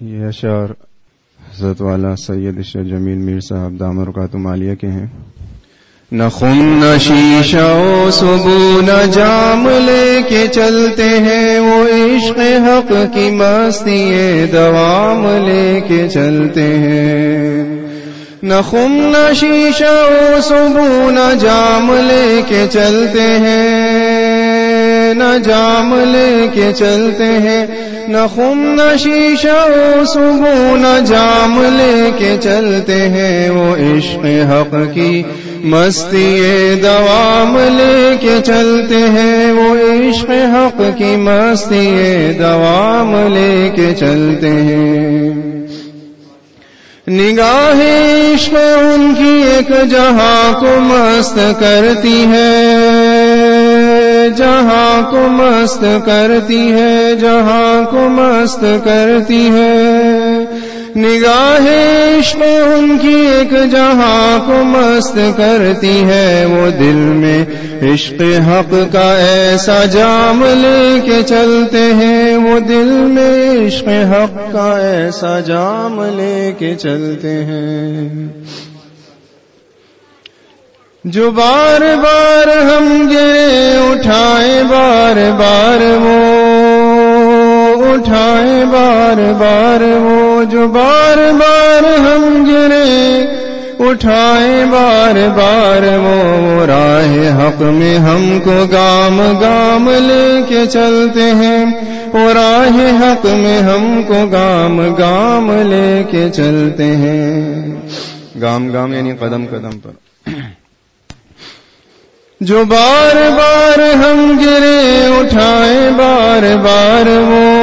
یہ اشعار حضرت والا سید اشر جمیل میر صاحب دامر کا مالیہ کے ہیں۔ نہ خم نہ شیشہ صبو نہ جام لے کے چلتے ہیں۔ وہ عشق حق کی مستی دوام لے کے چلتے ہیں۔ نہ خم نہ شیشہ صبو نہ جام لے کے چلتے ہیں۔ نہ جام لے کے چلتے ہیں، نہ خم، نہ شیشہ صبح نہ جام لے کے چلتے ہیں۔ وہ عشق حق کی مستی دوام لے کے چلتے ہیں۔ وہ عشق حق کی مستی دوام لے کے چلتے ہیں۔ نگاہ عشق ان کی ایک جہاں کو مست کرتی ہے۔ جہاں کو مست کرتی ہے، جہاں کو مست کرتی ہے۔ نگاہ عشق ان کی ایک جہاں کو مست کرتی ہے۔ وہ دل میں عشق حق کا ایسا جام لے کے چلتے ہیں۔ وہ دل میں عشق حق کا ایسا جام لے کے چلتے ہیں۔ جو بار بار ہم گرے اٹھائے بار بار وہ اٹھائے بار بار وہ، جو بار بار ہم گرے اٹھائے بار بار وہ راہ حق میں ہم کو گام گام لے کے چلتے ہیں، وہ راہ حق میں ہم کو گام گام لے کے چلتے ہیں۔ گام گام یعنی قدم قدم پر۔ جو بار بار ہم گرے اٹھائے بار بار وہ،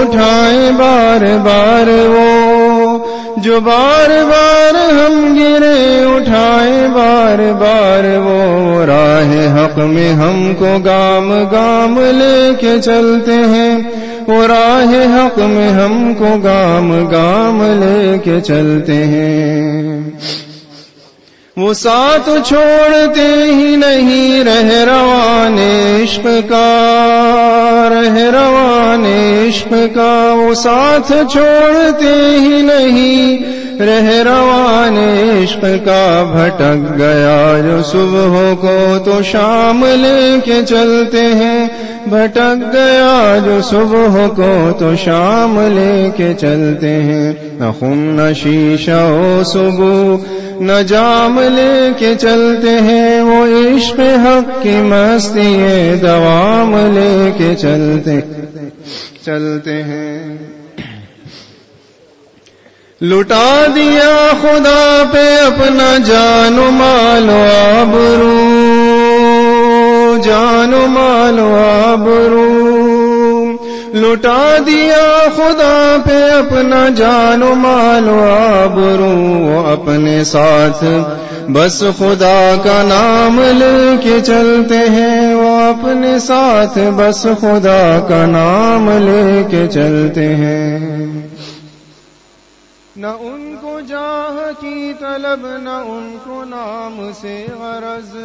اٹھائے بار بار وہ۔ جو بار بار ہم گرے اٹھائے بار بار وہ۔ راہ حق میں ہم کو گام گام لے کے چلتے ہیں۔ وہ راہ حق میں ہم کو گام گام لے کے چلتے ہیں۔ وہ ساتھ چھوڑتے ہی نہیں، رہ روان عشق کا، رہ روان عشق کا۔ وہ ساتھ چھوڑتے ہی نہیں رہ روان عشق کا بھٹک گیا۔ جو صبح کو تو شام لے کے چلتے ہیں۔ بھٹک گیا۔ جو صبح کو تو شام لے کے چلتے ہیں۔ نہ خم نہ شیشہ ہو صبح نہ جام لے کے چلتے ہیں۔ وہ عشق حق کی مستی دوام لے کے چلتے چلتے ہیں۔ لٹا دیا خدا پہ اپنا جان مالو آبرو، جان مالو آبرو۔ لٹا دیا خدا پہ اپنا جان و مال و آبرو، اپنے ساتھ بس خدا کا نام لے کے چلتے ہیں۔ وہ اپنے ساتھ بس خدا کا نام لے کے چلتے ہیں۔ نہ ان کو جاہ کی طلب، نہ ان کو نام سے غرض۔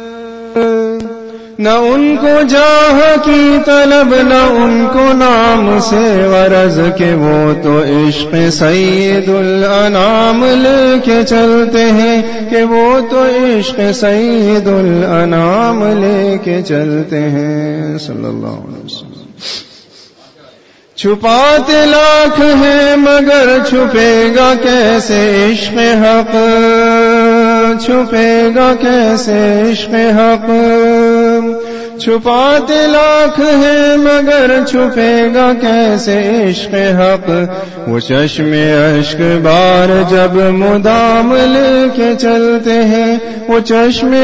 نہ ان کو جاہ کی طلب، نہ ان کو نام سے ورز کے وہ تو عشق سید الانام لے کے چلتے ہیں، کہ وہ تو عشق سید الانام لے کے چلتے ہیں۔ صلی اللہ علیہ وسلم۔ چھپاتے لاکھ ہیں مگر چھپے گا کیسے عشق حق؟ چھپے گا کیسے عشق حق؟ چھپاتے لاکھ ہیں مگر چھپے گا کیسے عشق حق؟ وہ چشم اشک بار جب مدام لے کے چلتے ہیں، وہ چشم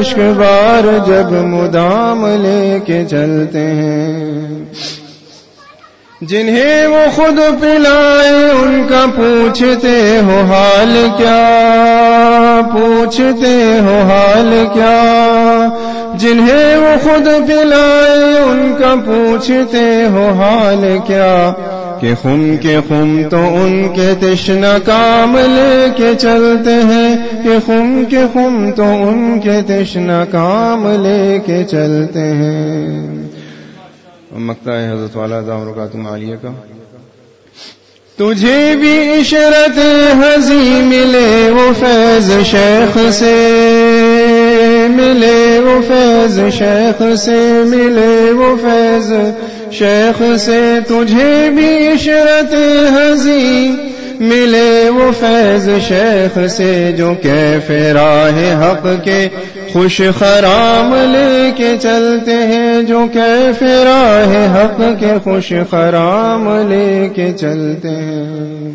اشک بار جب مدام لے کے چلتے ہیں۔ جنہیں وہ خود پلائے، ان کا پوچھتے ہو حال کیا؟ پوچھتے ہو حال کیا؟ جنہیں وہ خود پلائے، ان کا پوچھتے ہو حال کیا؟ کہ خم کے خم تو ان کے تشنا کام لے کے چلتے ہیں، کہ خم کے خم تو ان کے تشنا کام لے کے چلتے ہیں۔ مکتا ہے حضرت والا کا۔ تجھے بھی عشرت حضی ملے وہ فیض شیخ سے۔ ملے وہ فیض شیخ سے، ملے وہ فیض شیخ سے۔ تجھے بھی عشرت حضی ملے وہ فیض شیخ سے جو کیف راہ حق کے خوش خرام لے کے چلتے ہیں، جو کیف راہ حق کے خوش خرام لے کے چلتے ہیں۔